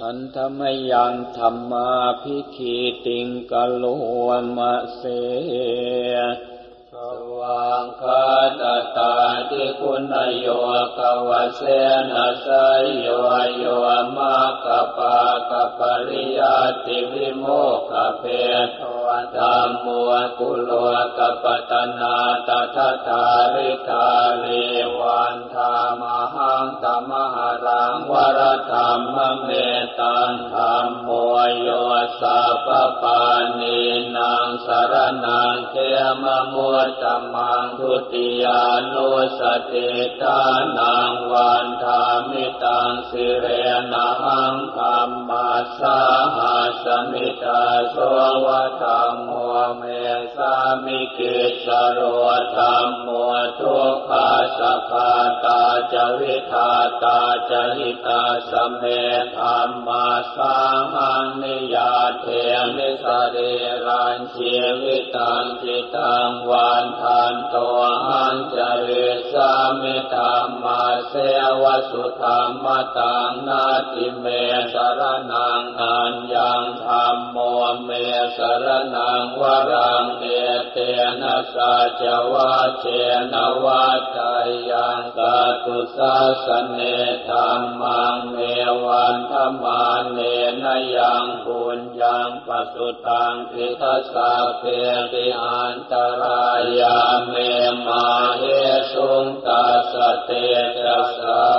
พันธมยังธรรมาพิคีติงกโลมะเสสวังคาตตาติคุณโยกวเสนะสยโยโยมากปากปริยติวิโมกเพทวธรรมมัวกุโลกปตนาตถาทาริกาลีวันธามหังตมหรังวรธรรมเม ตังธรรมโมโยสัพปานีนางสารนังเทมมุตตมังทุติยานุสติตานังวันธามิตังสิเรนังธรรมาสาหาสมิตาสวธรรมโมเมสามิกิสโรธรรมโมทุกขาสภา จวิทาตาจหิตาสเมธรรมาสาหังนิยาเทมิสเรรันเชีวิตังจิตังวันทันตัวหังจริสามิธรรมาเสวสุธรรมตังนาติเมสรนังอัญญังธรรมโมเม สะระณัง วะรังเอเตนะสัจจะวัชเชนะ วัฑเฒยยัง สัตถุสาสะเนธัมมังเมวันทะมาเนนะ ยังปุญญัง ปะสุตัง อิธะ สัพเพปิอันตะรายาเมมาเหสุงตัสสะ เตชะสา